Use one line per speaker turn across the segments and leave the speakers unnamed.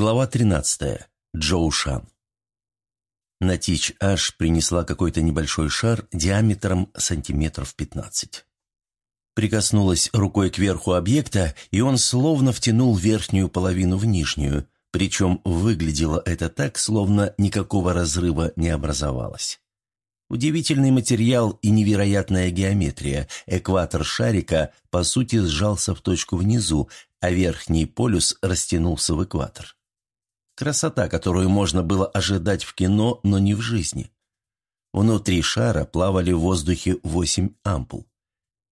Глава 13. Джоу Шан. Натич Аш принесла какой-то небольшой шар диаметром сантиметров 15. Прикоснулась рукой к верху объекта, и он словно втянул верхнюю половину в нижнюю, причем выглядело это так, словно никакого разрыва не образовалось. Удивительный материал и невероятная геометрия. Экватор шарика, по сути, сжался в точку внизу, а верхний полюс растянулся в экватор. Красота, которую можно было ожидать в кино, но не в жизни. Внутри шара плавали в воздухе восемь ампул.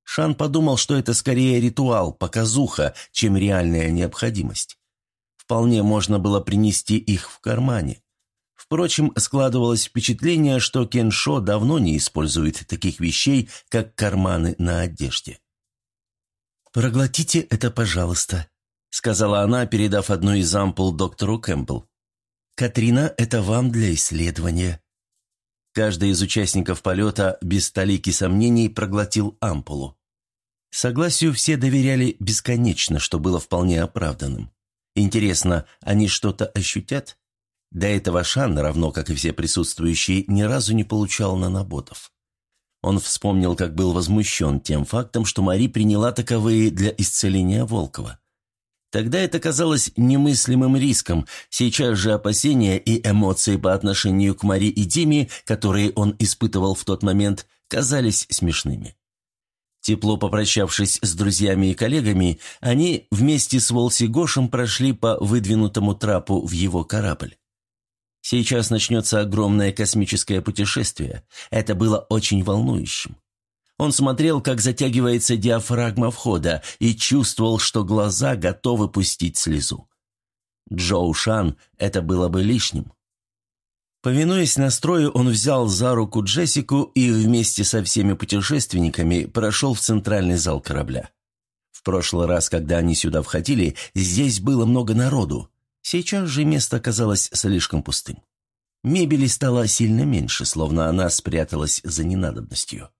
Шан подумал, что это скорее ритуал, показуха, чем реальная необходимость. Вполне можно было принести их в кармане. Впрочем, складывалось впечатление, что Кеншо давно не использует таких вещей, как карманы на одежде. «Проглотите это, пожалуйста», — сказала она, передав одну из ампул доктору Кэмпбелл. «Катрина, это вам для исследования». Каждый из участников полета без толики сомнений проглотил ампулу. Согласию все доверяли бесконечно, что было вполне оправданным. Интересно, они что-то ощутят? До этого Шан, равно как и все присутствующие, ни разу не получал наноботов. Он вспомнил, как был возмущен тем фактом, что Мари приняла таковые для исцеления Волкова. Тогда это казалось немыслимым риском, сейчас же опасения и эмоции по отношению к Мари и Диме, которые он испытывал в тот момент, казались смешными. Тепло попрощавшись с друзьями и коллегами, они вместе с Волси Гошем прошли по выдвинутому трапу в его корабль. Сейчас начнется огромное космическое путешествие. Это было очень волнующим. Он смотрел, как затягивается диафрагма входа, и чувствовал, что глаза готовы пустить слезу. Джоу Шан это было бы лишним. Повинуясь настрою, он взял за руку Джессику и вместе со всеми путешественниками прошел в центральный зал корабля. В прошлый раз, когда они сюда входили, здесь было много народу. Сейчас же место казалось слишком пустым. Мебели стало сильно меньше, словно она спряталась за ненадобностью.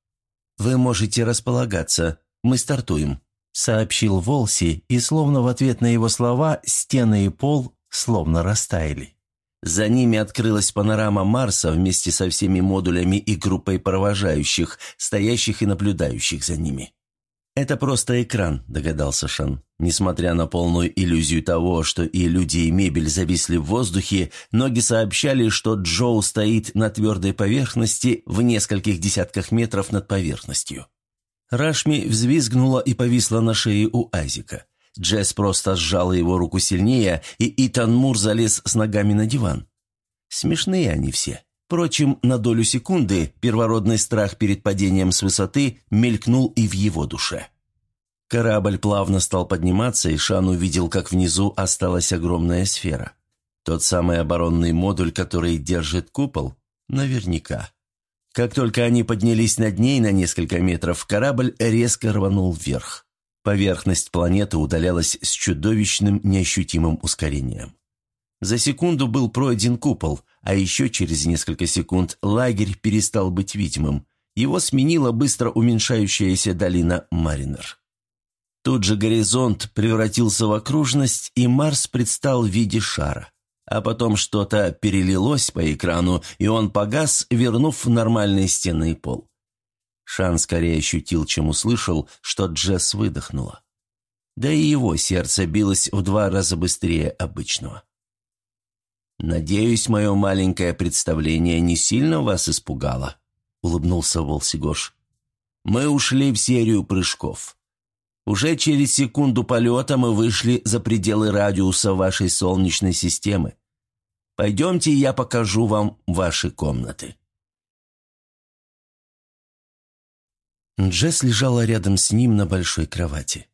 «Вы можете располагаться. Мы стартуем», — сообщил Волси, и словно в ответ на его слова стены и пол словно растаяли. За ними открылась панорама Марса вместе со всеми модулями и группой провожающих, стоящих и наблюдающих за ними. «Это просто экран», – догадался Шан. Несмотря на полную иллюзию того, что и люди, и мебель зависли в воздухе, ноги сообщали, что Джоу стоит на твердой поверхности в нескольких десятках метров над поверхностью. Рашми взвизгнула и повисла на шее у Азика. Джесс просто сжала его руку сильнее, и Итан Мур залез с ногами на диван. Смешные они все. Впрочем, на долю секунды первородный страх перед падением с высоты мелькнул и в его душе. Корабль плавно стал подниматься, и Шан увидел, как внизу осталась огромная сфера. Тот самый оборонный модуль, который держит купол? Наверняка. Как только они поднялись над ней на несколько метров, корабль резко рванул вверх. Поверхность планеты удалялась с чудовищным неощутимым ускорением. За секунду был пройден купол, а еще через несколько секунд лагерь перестал быть видимым. Его сменила быстро уменьшающаяся долина Маринер. Тут же горизонт превратился в окружность, и Марс предстал в виде шара. А потом что-то перелилось по экрану, и он погас, вернув в нормальный стенный пол. Шан скорее ощутил, чем услышал, что Джесс выдохнула. Да и его сердце билось в два раза быстрее обычного. «Надеюсь, мое маленькое представление не сильно вас испугало», — улыбнулся Волсигош. «Мы ушли в серию прыжков. Уже через секунду полета мы вышли за пределы радиуса вашей Солнечной системы. Пойдемте, я покажу вам ваши комнаты». Джесс лежала рядом с ним на большой кровати.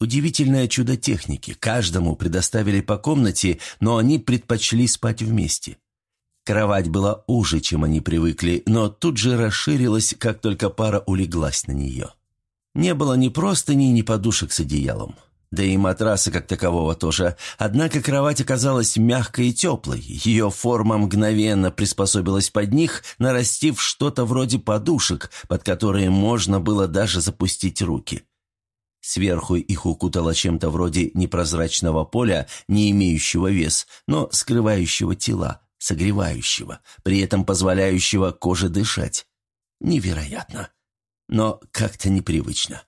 Удивительное чудо техники. Каждому предоставили по комнате, но они предпочли спать вместе. Кровать была уже, чем они привыкли, но тут же расширилась, как только пара улеглась на нее. Не было ни простыни, ни подушек с одеялом. Да и матраса как такового тоже. Однако кровать оказалась мягкой и теплой. Ее форма мгновенно приспособилась под них, нарастив что-то вроде подушек, под которые можно было даже запустить руки. Сверху их укутало чем-то вроде непрозрачного поля, не имеющего вес, но скрывающего тела, согревающего, при этом позволяющего коже дышать. Невероятно. Но как-то непривычно.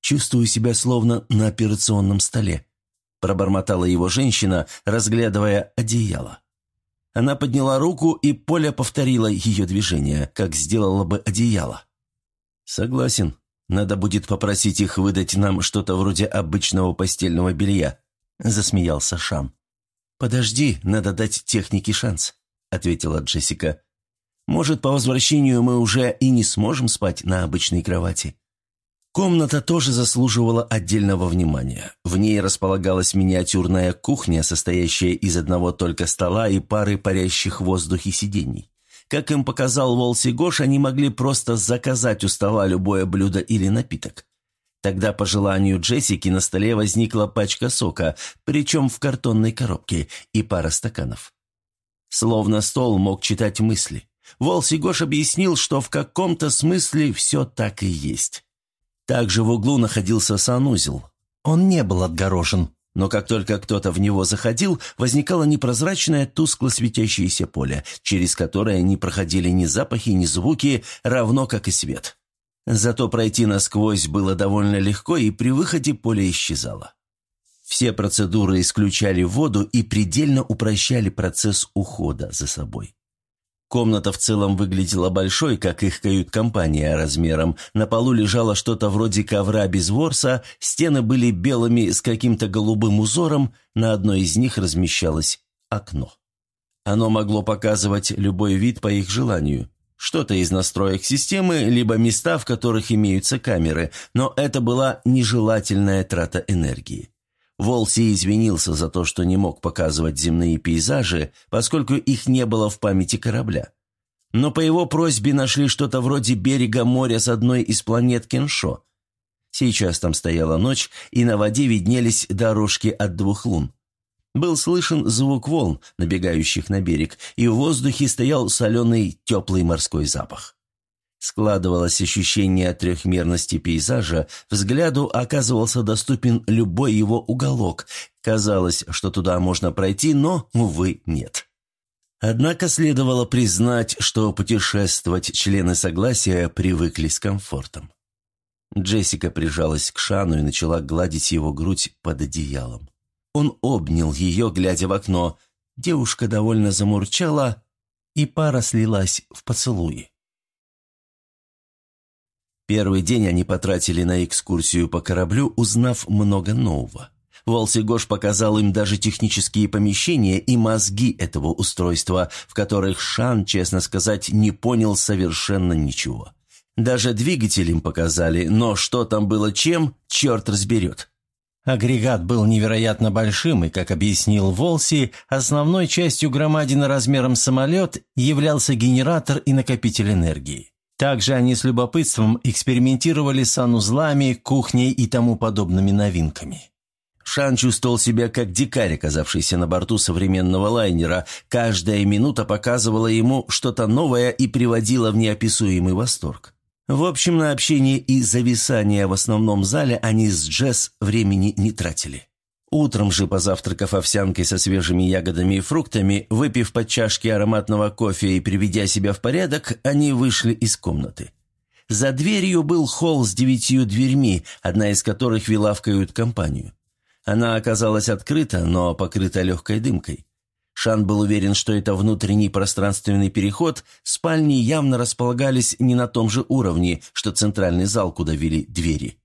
Чувствую себя словно на операционном столе пробормотала его женщина, разглядывая одеяло. Она подняла руку, и Поля повторила ее движение, как сделала бы одеяло. «Согласен. Надо будет попросить их выдать нам что-то вроде обычного постельного белья», – засмеялся Шам. «Подожди, надо дать технике шанс», – ответила Джессика. «Может, по возвращению мы уже и не сможем спать на обычной кровати. Комната тоже заслуживала отдельного внимания. В ней располагалась миниатюрная кухня, состоящая из одного только стола и пары парящих в воздухе сидений. Как им показал Волси Гош, они могли просто заказать у стола любое блюдо или напиток. Тогда, по желанию Джессики, на столе возникла пачка сока, причем в картонной коробке, и пара стаканов. Словно стол мог читать мысли. Волси Гош объяснил, что в каком-то смысле все так и есть. Также в углу находился санузел. Он не был отгорожен, но как только кто-то в него заходил, возникало непрозрачное тускло светящееся поле, через которое не проходили ни запахи, ни звуки, равно как и свет. Зато пройти насквозь было довольно легко, и при выходе поле исчезало. Все процедуры исключали воду и предельно упрощали процесс ухода за собой. Комната в целом выглядела большой, как их кают-компания размером. На полу лежало что-то вроде ковра без ворса, стены были белыми с каким-то голубым узором, на одной из них размещалось окно. Оно могло показывать любой вид по их желанию. Что-то из настроек системы, либо места, в которых имеются камеры, но это была нежелательная трата энергии. Волси извинился за то, что не мог показывать земные пейзажи, поскольку их не было в памяти корабля. Но по его просьбе нашли что-то вроде берега моря с одной из планет Кеншо. Сейчас там стояла ночь, и на воде виднелись дорожки от двух лун. Был слышен звук волн, набегающих на берег, и в воздухе стоял соленый теплый морской запах. Складывалось ощущение трехмерности пейзажа, взгляду оказывался доступен любой его уголок. Казалось, что туда можно пройти, но, увы, нет. Однако следовало признать, что путешествовать члены согласия привыкли с комфортом. Джессика прижалась к Шану и начала гладить его грудь под одеялом. Он обнял ее, глядя в окно. Девушка довольно замурчала, и пара слилась в поцелуи. Первый день они потратили на экскурсию по кораблю, узнав много нового. Волсигош показал им даже технические помещения и мозги этого устройства, в которых Шан, честно сказать, не понял совершенно ничего. Даже двигатель им показали, но что там было чем, черт разберет. Агрегат был невероятно большим, и, как объяснил Волси, основной частью громадины размером самолет являлся генератор и накопитель энергии. Также они с любопытством экспериментировали с санузлами, кухней и тому подобными новинками. Шан чувствовал себя как дикарь, оказавшийся на борту современного лайнера. Каждая минута показывала ему что-то новое и приводила в неописуемый восторг. В общем, на общение и зависание в основном зале они с Джесс времени не тратили. Утром же, позавтракав овсянкой со свежими ягодами и фруктами, выпив по чашке ароматного кофе и приведя себя в порядок, они вышли из комнаты. За дверью был холл с девятью дверьми, одна из которых вела в кают-компанию. Она оказалась открыта, но покрыта легкой дымкой. Шан был уверен, что это внутренний пространственный переход, спальни явно располагались не на том же уровне, что центральный зал, куда вели двери.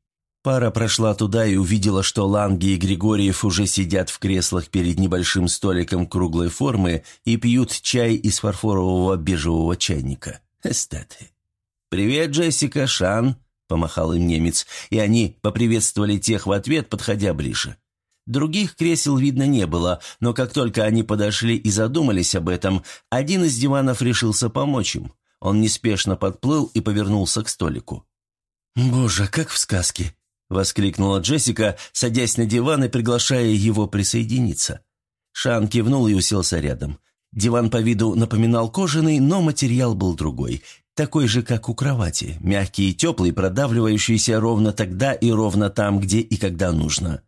Пара прошла туда и увидела, что Ланги и Григорьев уже сидят в креслах перед небольшим столиком круглой формы и пьют чай из фарфорового бежевого чайника. Эстеты. «Привет, Джессика, Шан!» – помахал им немец, и они поприветствовали тех в ответ, подходя ближе. Других кресел видно не было, но как только они подошли и задумались об этом, один из диванов решился помочь им. Он неспешно подплыл и повернулся к столику. «Боже, как в сказке!» – воскликнула Джессика, садясь на диван и приглашая его присоединиться. Шан кивнул и уселся рядом. Диван по виду напоминал кожаный, но материал был другой. такой же, как у кровати, мягкий и теплый, продавливающийся ровно тогда и ровно там, где и когда нужно.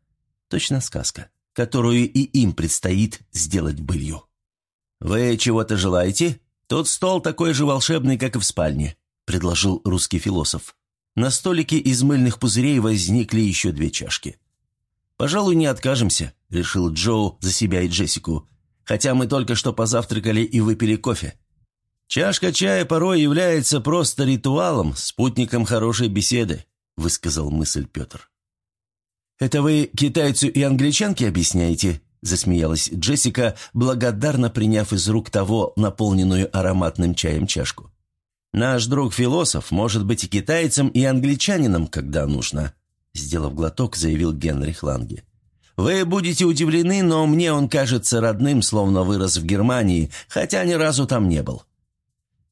Точно сказка, которую и им предстоит сделать былью. «Вы чего-то желаете? Тот стол такой же волшебный, как и в спальне», – предложил русский философ. На столике из мыльных пузырей возникли еще две чашки. «Пожалуй, не откажемся», – решил Джоу за себя и Джессику, «хотя мы только что позавтракали и выпили кофе». «Чашка чая порой является просто ритуалом, спутником хорошей беседы», – высказал мысль Петр. «Это вы китайцу и англичанке объясняете?» – засмеялась Джессика, благодарно приняв из рук того наполненную ароматным чаем чашку. «Наш друг-философ может быть и китайцем, и англичанином, когда нужно», – сделав глоток, заявил Генрих Ланге. «Вы будете удивлены, но мне он кажется родным, словно вырос в Германии, хотя ни разу там не был».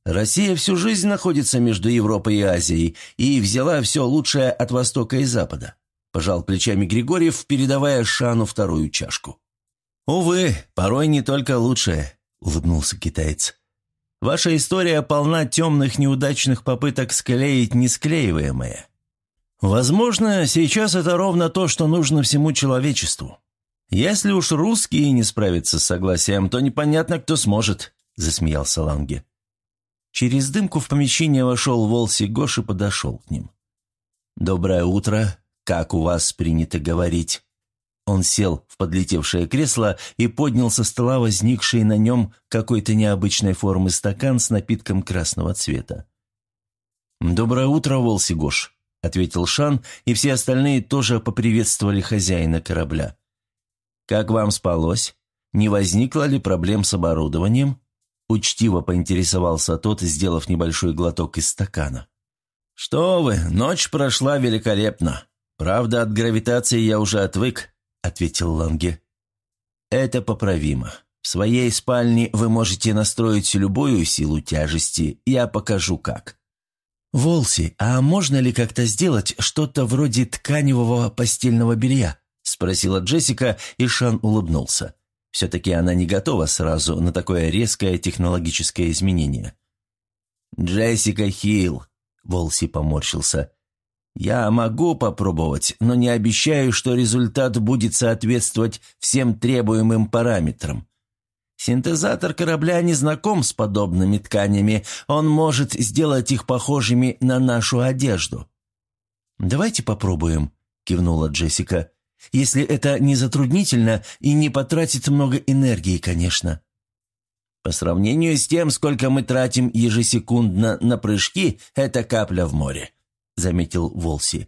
Россия всю жизнь находится между Европой и Азией и взяла все лучшее от Востока и Запада. Пожал плечами Григорьев, передавая Шану вторую чашку. «Увы, порой не только лучшее», — улыбнулся китаец. «Ваша история полна темных неудачных попыток склеить несклеиваемое. Возможно, сейчас это ровно то, что нужно всему человечеству. Если уж русские не справятся с согласием, то непонятно, кто сможет», — засмеялся Ланге. Через дымку в помещение вошел Волси Гош и подошел к ним. «Доброе утро. Как у вас принято говорить?» Он сел в подлетевшее кресло и поднял со стола возникший на нем какой-то необычной формы стакан с напитком красного цвета. «Доброе утро, Волси Гош», — ответил Шан, и все остальные тоже поприветствовали хозяина корабля. «Как вам спалось? Не возникло ли проблем с оборудованием?» Учтиво поинтересовался тот, сделав небольшой глоток из стакана. «Что вы, ночь прошла великолепно. Правда, от гравитации я уже отвык», — ответил Ланге. «Это поправимо. В своей спальне вы можете настроить любую силу тяжести, я покажу как». «Волси, а можно ли как-то сделать что-то вроде тканевого постельного белья?» — спросила Джессика, и Шан улыбнулся. Все-таки она не готова сразу на такое резкое технологическое изменение. «Джессика Хилл», — Волси поморщился, — «я могу попробовать, но не обещаю, что результат будет соответствовать всем требуемым параметрам. Синтезатор корабля не знаком с подобными тканями, он может сделать их похожими на нашу одежду». «Давайте попробуем», — кивнула Джессика. Если это не затруднительно и не потратит много энергии, конечно. По сравнению с тем, сколько мы тратим ежесекундно на прыжки, это капля в море», — заметил Волси.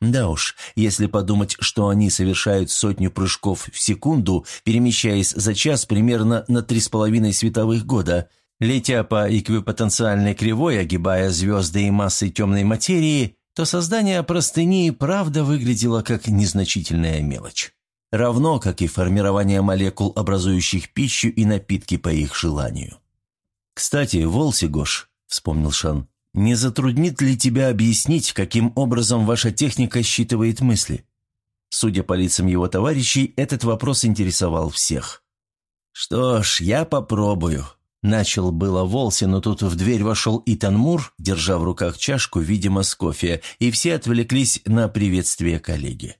Да уж, если подумать, что они совершают сотню прыжков в секунду, перемещаясь за час примерно на три с половиной световых года, летя по эквипотенциальной кривой, огибая звезды и массы темной материи, то создание простыни правда выглядело как незначительная мелочь. Равно, как и формирование молекул, образующих пищу и напитки по их желанию. «Кстати, Волсигош», — вспомнил Шан, — «не затруднит ли тебя объяснить, каким образом ваша техника считывает мысли?» Судя по лицам его товарищей, этот вопрос интересовал всех. «Что ж, я попробую», Начал было Волси, но тут в дверь вошел Итан Мур, держа в руках чашку, видимо, с кофе, и все отвлеклись на приветствие коллеги.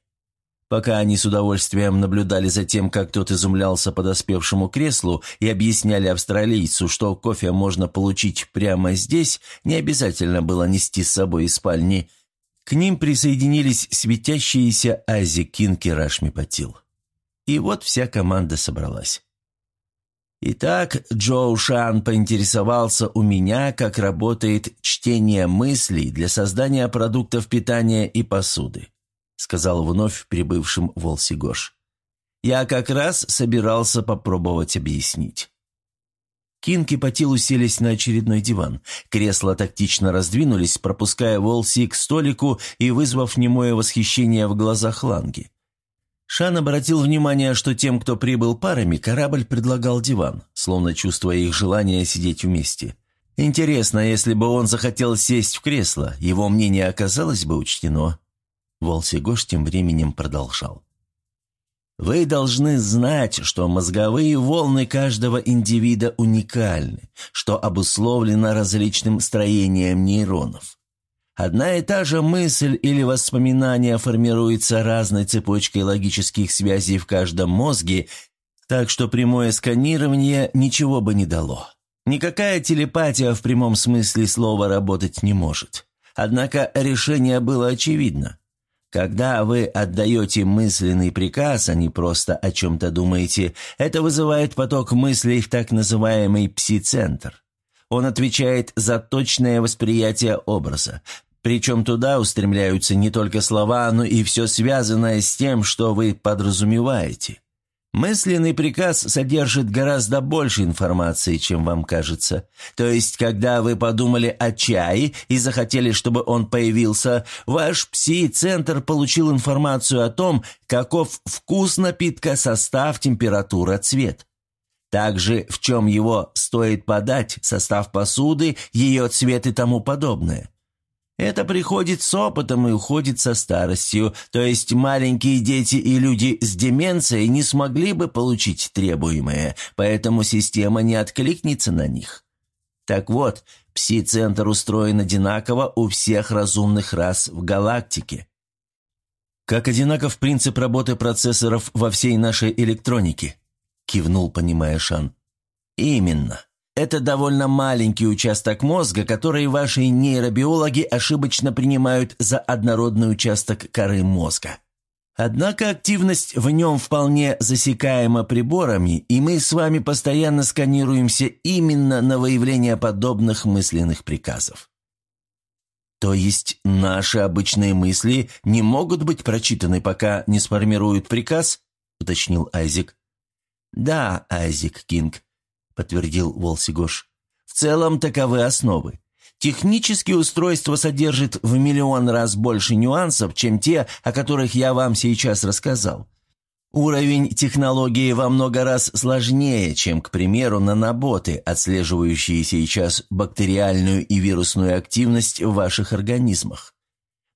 Пока они с удовольствием наблюдали за тем, как тот изумлялся подоспевшему креслу и объясняли австралийцу, что кофе можно получить прямо здесь, не обязательно было нести с собой из спальни, к ним присоединились светящиеся Ази Кинг и Рашми Патил. И вот вся команда собралась. Итак, Джоу Шан поинтересовался у меня, как работает чтение мыслей для создания продуктов питания и посуды, сказал вновь прибывшим Волси Гош. Я как раз собирался попробовать объяснить. Кинг и Патил уселись на очередной диван. Кресла тактично раздвинулись, пропуская Волси к столику и вызвав немое восхищение в глазах Ланги. Шан обратил внимание, что тем, кто прибыл парами, корабль предлагал диван, словно чувствуя их желание сидеть вместе. Интересно, если бы он захотел сесть в кресло, его мнение оказалось бы учтено. Волси Гош тем временем продолжал. Вы должны знать, что мозговые волны каждого индивида уникальны, что обусловлено различным строением нейронов. Одна и та же мысль или воспоминание формируется разной цепочкой логических связей в каждом мозге, так что прямое сканирование ничего бы не дало. Никакая телепатия в прямом смысле слова работать не может. Однако решение было очевидно. Когда вы отдаете мысленный приказ, а не просто о чем-то думаете, это вызывает поток мыслей в так называемый пси-центр. Он отвечает за точное восприятие образа. Причем туда устремляются не только слова, но и все связанное с тем, что вы подразумеваете. Мысленный приказ содержит гораздо больше информации, чем вам кажется. То есть, когда вы подумали о чае и захотели, чтобы он появился, ваш пси-центр получил информацию о том, каков вкус напитка, состав, температура, цвет. Также в чем его стоит подать, состав посуды, ее цвет и тому подобное. Это приходит с опытом и уходит со старостью, то есть маленькие дети и люди с деменцией не смогли бы получить требуемое, поэтому система не откликнется на них. Так вот, пси-центр устроен одинаково у всех разумных рас в галактике. «Как одинаков принцип работы процессоров во всей нашей электронике», – кивнул, понимая Шан. «Именно. Это довольно маленький участок мозга, который ваши нейробиологи ошибочно принимают за однородный участок коры мозга. Однако активность в нем вполне засекаема приборами, и мы с вами постоянно сканируемся именно на выявление подобных мысленных приказов. То есть наши обычные мысли не могут быть прочитаны, пока не сформируют приказ, уточнил Айзек. Да, Айзек Кинг, подтвердил Волсигош. «В целом таковы основы. Технические устройства содержат в миллион раз больше нюансов, чем те, о которых я вам сейчас рассказал. Уровень технологии во много раз сложнее, чем, к примеру, наноботы, отслеживающие сейчас бактериальную и вирусную активность в ваших организмах.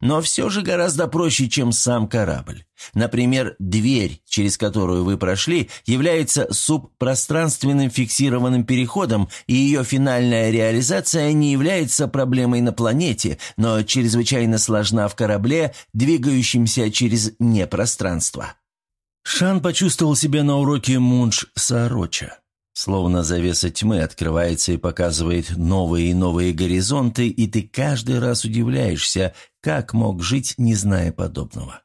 Но все же гораздо проще, чем сам корабль. Например, дверь, через которую вы прошли, является субпространственным фиксированным переходом, и ее финальная реализация не является проблемой на планете, но чрезвычайно сложна в корабле, двигающемся через непространство. Шан почувствовал себя на уроке Мунш Сороча. Словно завеса тьмы открывается и показывает новые и новые горизонты, и ты каждый раз удивляешься, как мог жить, не зная подобного.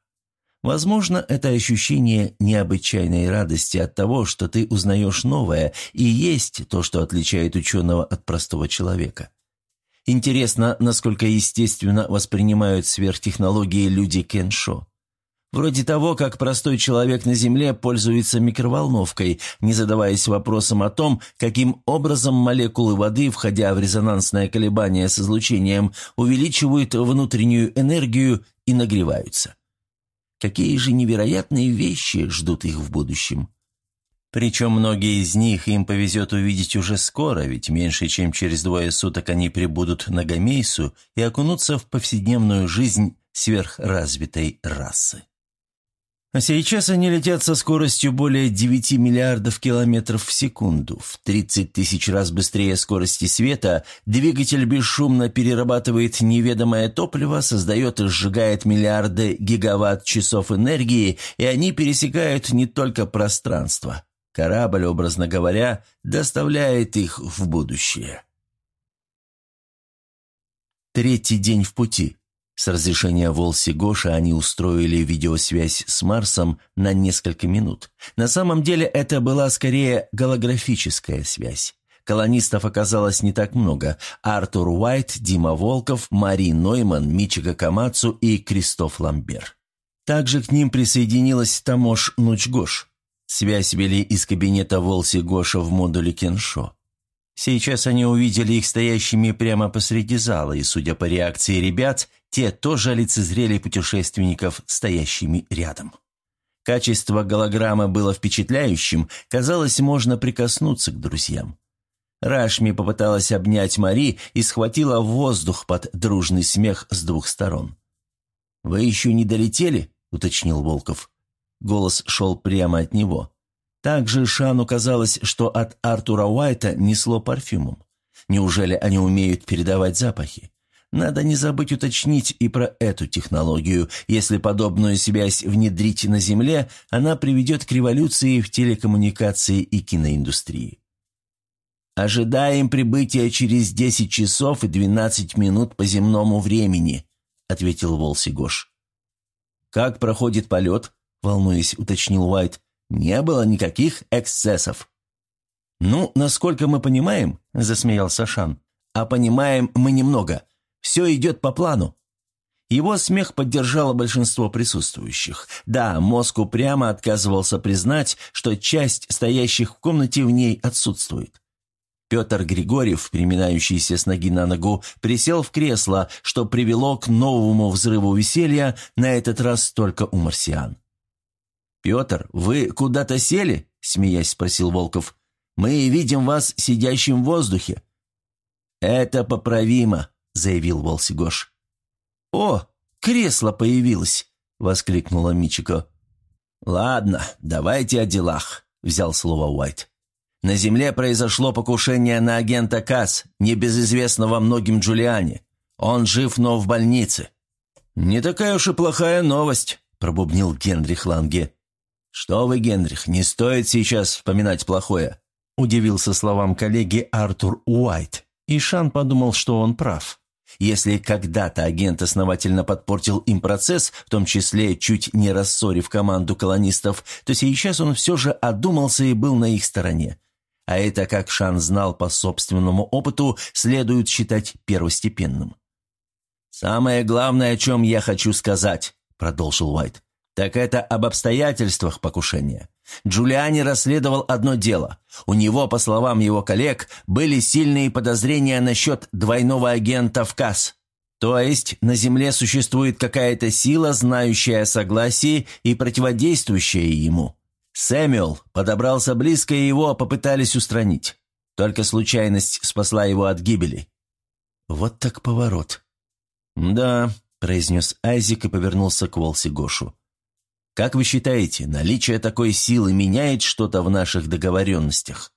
Возможно, это ощущение необычайной радости от того, что ты узнаешь новое, и есть то, что отличает ученого от простого человека. Интересно, насколько естественно воспринимают сверхтехнологии люди Кеншо. Вроде того, как простой человек на Земле пользуется микроволновкой, не задаваясь вопросом о том, каким образом молекулы воды, входя в резонансное колебание с излучением, увеличивают внутреннюю энергию и нагреваются. Какие же невероятные вещи ждут их в будущем. Причем многие из них им повезет увидеть уже скоро, ведь меньше чем через двое суток они прибудут на Гамейсу и окунутся в повседневную жизнь сверхразвитой расы. А сейчас они летят со скоростью более 9 миллиардов километров в секунду. В 30 тысяч раз быстрее скорости света двигатель бесшумно перерабатывает неведомое топливо, создает и сжигает миллиарды гигаватт-часов энергии, и они пересекают не только пространство. Корабль, образно говоря, доставляет их в будущее. Третий день в пути. С разрешения Волси Гоша они устроили видеосвязь с Марсом на несколько минут. На самом деле это была скорее голографическая связь. Колонистов оказалось не так много. Артур Уайт, Дима Волков, Мари Нойман, Мичига Камацу и Кристоф Ламбер. Также к ним присоединилась Тамош Нучгош. Связь вели из кабинета Волси Гоша в модуле Кеншо. Сейчас они увидели их стоящими прямо посреди зала, и, судя по реакции ребят, те тоже лицезрели путешественников, стоящими рядом. Качество голограммы было впечатляющим, казалось, можно прикоснуться к друзьям. Рашми попыталась обнять Мари и схватила воздух под дружный смех с двух сторон. «Вы еще не долетели?» – уточнил Волков. Голос шел прямо от него. Также Шану казалось, что от Артура Уайта несло парфюмом. Неужели они умеют передавать запахи? Надо не забыть уточнить и про эту технологию. Если подобную связь внедрить на Земле, она приведет к революции в телекоммуникации и киноиндустрии. «Ожидаем прибытия через 10 часов и 12 минут по земному времени», — ответил Волси Гош. «Как проходит полет?» — волнуясь, уточнил Уайт. «Не было никаких эксцессов». «Ну, насколько мы понимаем», — засмеялся Шан, — «а понимаем мы немного. Все идет по плану». Его смех поддержало большинство присутствующих. Да, мозг упрямо отказывался признать, что часть стоящих в комнате в ней отсутствует. Петр Григорьев, переминающийся с ноги на ногу, присел в кресло, что привело к новому взрыву веселья, на этот раз только у марсиан. «Петр, вы куда-то сели?» – смеясь спросил Волков. Мы видим вас сидящим в воздухе». «Это поправимо», — заявил Волсигош. «О, кресло появилось!» — воскликнула Мичико. «Ладно, давайте о делах», — взял слово Уайт. «На Земле произошло покушение на агента Касс, небезызвестного многим Джулиане. Он жив, но в больнице». «Не такая уж и плохая новость», — пробубнил Генрих Ланге. «Что вы, Генрих, не стоит сейчас вспоминать плохое. Удивился словам коллеги Артур Уайт, и Шан подумал, что он прав. Если когда-то агент основательно подпортил им процесс, в том числе чуть не рассорив команду колонистов, то сейчас он все же одумался и был на их стороне. А это, как Шан знал по собственному опыту, следует считать первостепенным. «Самое главное, о чем я хочу сказать», — продолжил Уайт, — «так это об обстоятельствах покушения. Джулиани расследовал одно дело. У него, по словам его коллег, были сильные подозрения насчет двойного агента в КАС. То есть на Земле существует какая-то сила, знающая о согласии и противодействующая ему. Сэмюэл подобрался близко, и его попытались устранить. Только случайность спасла его от гибели. Вот так поворот. «Да», — произнес Айзик и повернулся к Волси Гошу. Как вы считаете, наличие такой силы меняет что-то в наших договоренностях?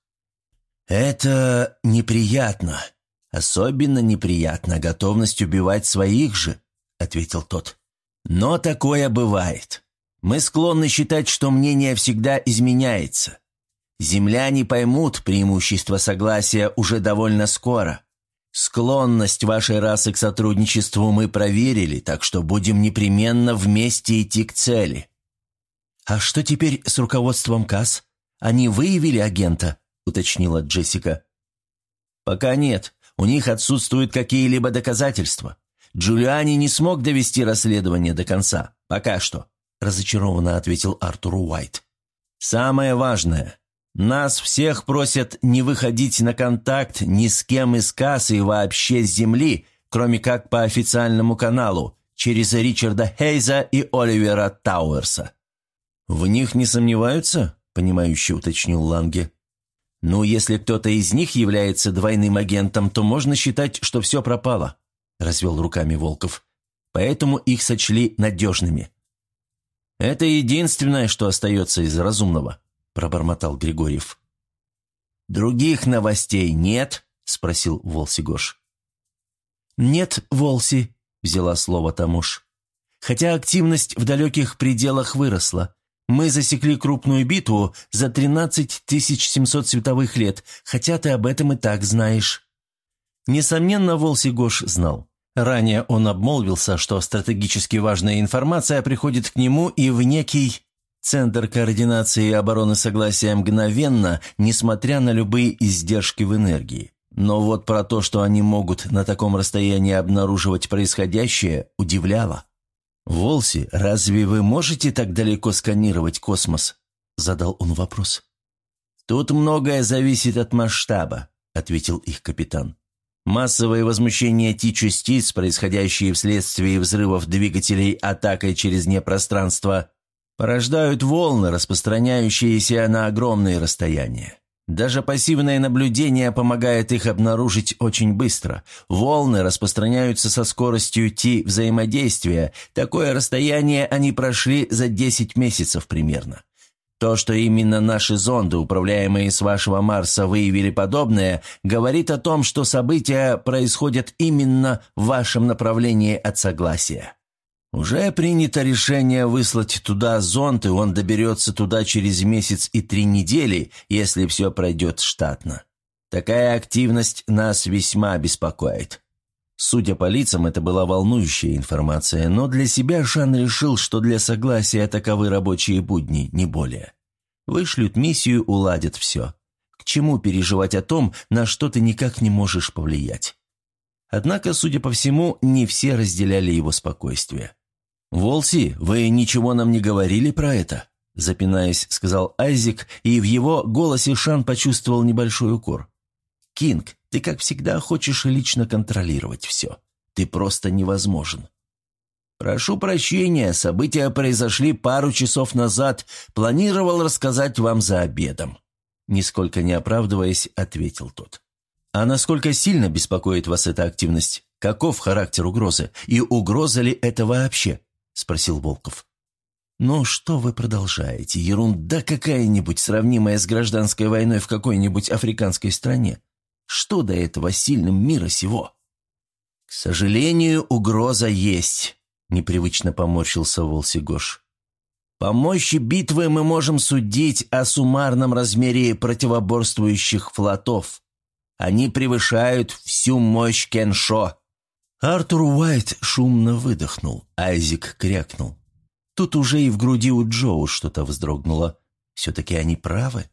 Это неприятно. Особенно неприятно готовность убивать своих же, ответил тот. Но такое бывает. Мы склонны считать, что мнение всегда изменяется. Земляне поймут преимущество согласия уже довольно скоро. Склонность вашей расы к сотрудничеству мы проверили, так что будем непременно вместе идти к цели. «А что теперь с руководством КАС? Они выявили агента?» – уточнила Джессика. «Пока нет. У них отсутствуют какие-либо доказательства. Джулиани не смог довести расследование до конца. Пока что», – разочарованно ответил Артур Уайт. «Самое важное. Нас всех просят не выходить на контакт ни с кем из КАС и вообще с Земли, кроме как по официальному каналу, через Ричарда Хейза и Оливера Тауэрса». «В них не сомневаются?» – понимающе уточнил Ланге. «Ну, если кто-то из них является двойным агентом, то можно считать, что все пропало», – развел руками Волков. «Поэтому их сочли надежными». «Это единственное, что остается из разумного», – пробормотал Григорьев. «Других новостей нет?» – спросил Волсигош. «Нет, Волси», – взяла слово Тамуш. «Хотя активность в далеких пределах выросла. Мы засекли крупную битву за 13 700 световых лет, хотя ты об этом и так знаешь». Несомненно, Волси Гош знал. Ранее он обмолвился, что стратегически важная информация приходит к нему и в некий Центр координации обороны согласия мгновенно, несмотря на любые издержки в энергии. Но вот про то, что они могут на таком расстоянии обнаруживать происходящее, удивляло. «Волси, разве вы можете так далеко сканировать космос?» – задал он вопрос. «Тут многое зависит от масштаба», – ответил их капитан. «Массовое возмущение Ти-частиц, происходящие вследствие взрывов двигателей атакой через непространство, порождают волны, распространяющиеся на огромные расстояния. Даже пассивное наблюдение помогает их обнаружить очень быстро. Волны распространяются со скоростью T взаимодействия. Такое расстояние они прошли за 10 месяцев примерно. То, что именно наши зонды, управляемые с вашего Марса, выявили подобное, говорит о том, что события происходят именно в вашем направлении от согласия. Уже принято решение выслать туда зонд, и он доберется туда через месяц и три недели, если все пройдет штатно. Такая активность нас весьма беспокоит. Судя по лицам, это была волнующая информация, но для себя Шан решил, что для согласия таковы рабочие будни, не более. Вышлют миссию, уладят все. К чему переживать о том, на что ты никак не можешь повлиять? Однако, судя по всему, не все разделяли его спокойствие. «Волси, вы ничего нам не говорили про это?» Запинаясь, сказал Айзик, и в его голосе Шан почувствовал небольшой укор. «Кинг, ты, как всегда, хочешь лично контролировать все. Ты просто невозможен». «Прошу прощения, события произошли пару часов назад. Планировал рассказать вам за обедом». Нисколько не оправдываясь, ответил тот. «А насколько сильно беспокоит вас эта активность? Каков характер угрозы? И угроза ли это вообще?» – спросил Волков. «Ну что вы продолжаете? Ерунда какая-нибудь, сравнимая с гражданской войной в какой-нибудь африканской стране. Что до этого сильным мира сего?» «К сожалению, угроза есть», – непривычно поморщился Волсигош. «По мощи битвы мы можем судить о суммарном размере противоборствующих флотов. Они превышают всю мощь Кеншо». Артур Уайт шумно выдохнул, Айзик крякнул. Тут уже и в груди у Джоу что-то вздрогнуло. Все-таки они правы.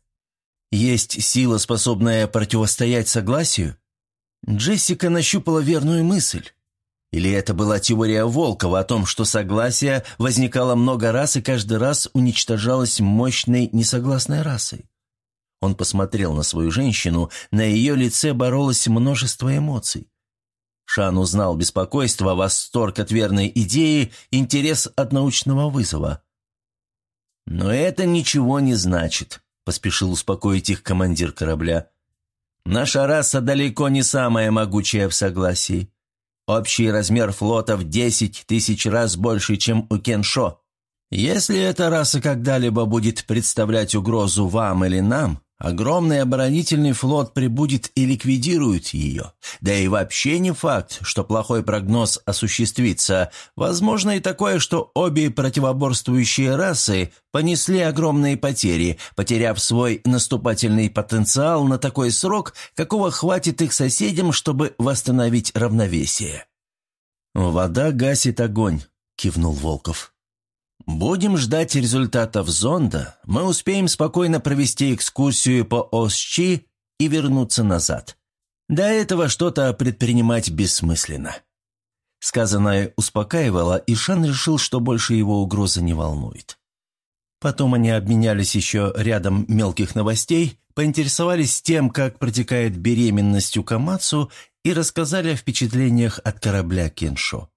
Есть сила, способная противостоять согласию? Джессика нащупала верную мысль. Или это была теория Волкова о том, что согласие возникало много раз и каждый раз уничтожалось мощной несогласной расой? Он посмотрел на свою женщину, на ее лице боролось множество эмоций. Шан узнал беспокойство, восторг от верной идеи, интерес от научного вызова. «Но это ничего не значит», – поспешил успокоить их командир корабля. «Наша раса далеко не самая могучая в согласии. Общий размер флота в десять тысяч раз больше, чем у Кеншо. Если эта раса когда-либо будет представлять угрозу вам или нам, Огромный оборонительный флот прибудет и ликвидирует ее. Да и вообще не факт, что плохой прогноз осуществится. Возможно и такое, что обе противоборствующие расы понесли огромные потери, потеряв свой наступательный потенциал на такой срок, какого хватит их соседям, чтобы восстановить равновесие. «Вода гасит огонь», — кивнул Волков. Будем ждать результатов зонда, мы успеем спокойно провести экскурсию по Осчи и вернуться назад. До этого что-то предпринимать бессмысленно. Сказанное успокаивало, и Шан решил, что больше его угроза не волнует. Потом они обменялись еще рядом мелких новостей, поинтересовались тем, как протекает беременность у Камацу, и рассказали о впечатлениях от корабля Кеншо.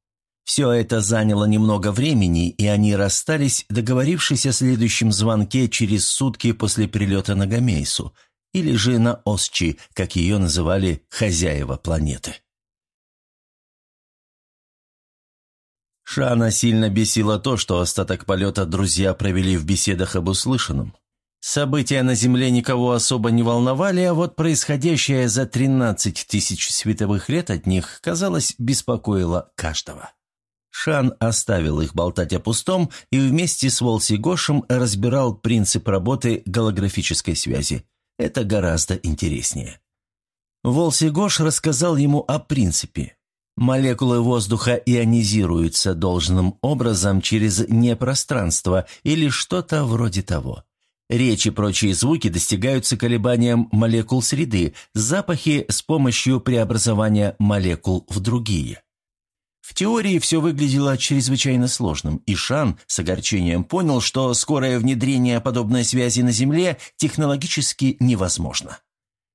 Все это заняло немного времени, и они расстались, договорившись о следующем звонке через сутки после прилета на Гамейсу, или же на Осчи, как ее называли хозяева планеты. Шана сильно бесило то, что остаток полета друзья провели в беседах об услышанном. События на Земле никого особо не волновали, а вот происходящее за 13 тысяч световых лет от них, казалось, беспокоило каждого. Шан оставил их болтать о пустом и вместе с Волси Гошем разбирал принцип работы голографической связи. Это гораздо интереснее. Волси Гош рассказал ему о принципе. Молекулы воздуха ионизируются должным образом через непространство или что-то вроде того. Речь и прочие звуки достигаются колебанием молекул среды, запахи с помощью преобразования молекул в другие. В теории все выглядело чрезвычайно сложным, и Шан с огорчением понял, что скорое внедрение подобной связи на Земле технологически невозможно.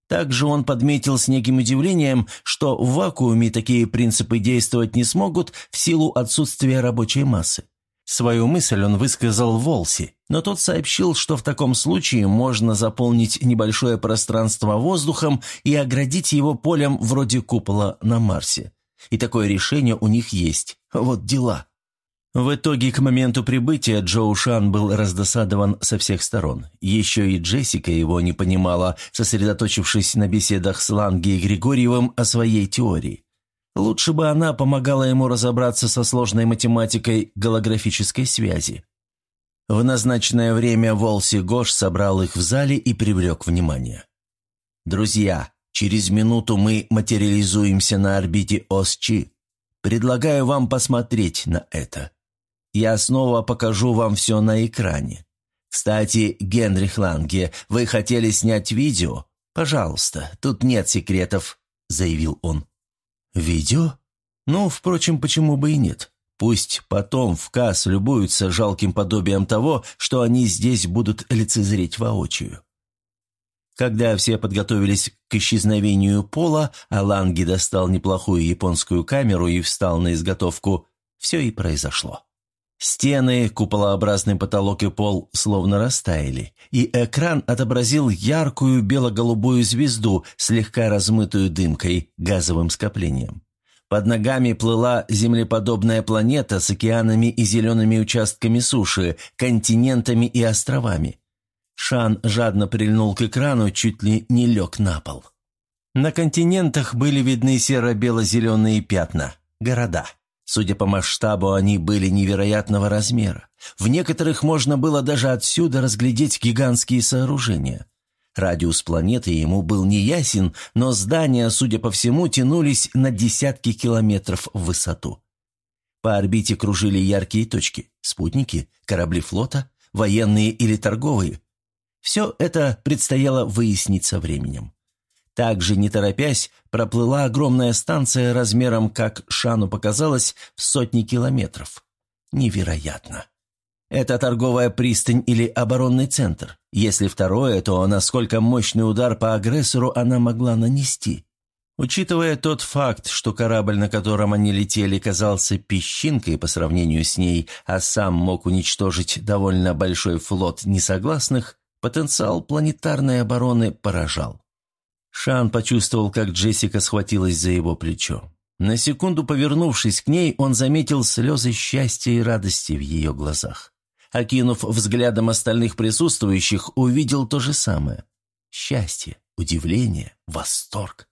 Также он подметил с неким удивлением, что в вакууме такие принципы действовать не смогут в силу отсутствия рабочей массы. Свою мысль он высказал Волси, но тот сообщил, что в таком случае можно заполнить небольшое пространство воздухом и оградить его полем вроде купола на Марсе. И такое решение у них есть. Вот дела. В итоге к моменту прибытия Джоу Шан был раздосадован со всех сторон. Еще и Джессика его не понимала, сосредоточившись на беседах с Ланги и Григорьевым о своей теории. Лучше бы она помогала ему разобраться со сложной математикой голографической связи. В назначенное время Волси Гош собрал их в зале и привлек внимание. «Друзья, через минуту мы материализуемся на орбите ОСЧИ. Предлагаю вам посмотреть на это. Я снова покажу вам все на экране. Кстати, Генрих Ланге, вы хотели снять видео? Пожалуйста, тут нет секретов», — заявил он. «Видео? Ну, впрочем, почему бы и нет? Пусть потом в КАС любуются жалким подобием того, что они здесь будут лицезреть воочию». Когда все подготовились к исчезновению пола, а Ланги достал неплохую японскую камеру и встал на изготовку, все и произошло. Стены, куполообразный потолок и пол словно растаяли, и экран отобразил яркую бело-голубую звезду, слегка размытую дымкой, газовым скоплением. Под ногами плыла землеподобная планета с океанами и зелеными участками суши, континентами и островами. Шан жадно прильнул к экрану, чуть ли не лег на пол. На континентах были видны серо-бело-зеленые пятна – города. Судя по масштабу, они были невероятного размера. В некоторых можно было даже отсюда разглядеть гигантские сооружения. Радиус планеты ему был неясен, но здания, судя по всему, тянулись на десятки километров в высоту. По орбите кружили яркие точки – спутники, корабли флота, военные или торговые. Все это предстояло выяснить со временем. Также, не торопясь, проплыла огромная станция размером, как Шану показалось, в сотни километров. Невероятно. Это торговая пристань или оборонный центр. Если второе, то насколько мощный удар по агрессору она могла нанести? Учитывая тот факт, что корабль, на котором они летели, казался песчинкой по сравнению с ней, а сам мог уничтожить довольно большой флот несогласных, потенциал планетарной обороны поражал. Шан почувствовал, как Джессика схватилась за его плечо. На секунду повернувшись к ней, он заметил слезы счастья и радости в ее глазах. Окинув взглядом остальных присутствующих, увидел то же самое. Счастье, удивление, восторг.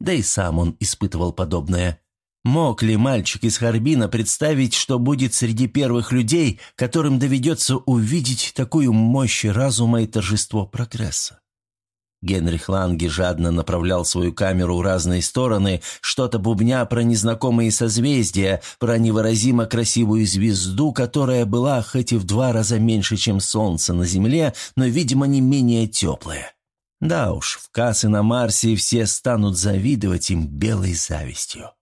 Да и сам он испытывал подобное. Мог ли мальчик из Харбина представить, что будет среди первых людей, которым доведется увидеть такую мощь разума и торжество прогресса? Генрих Ланге жадно направлял свою камеру в разные стороны, что-то бубня про незнакомые созвездия, про невыразимо красивую звезду, которая была хоть и в два раза меньше, чем Солнце на Земле, но, видимо, не менее теплая. Да уж, в кассы на Марсе все станут завидовать им белой завистью.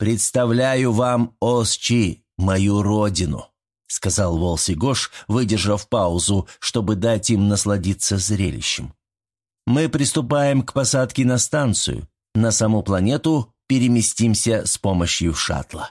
«Представляю вам Осчи, мою родину», — сказал Волси Гош, выдержав паузу, чтобы дать им насладиться зрелищем. Мы приступаем к посадке на станцию. На саму планету переместимся с помощью шаттла.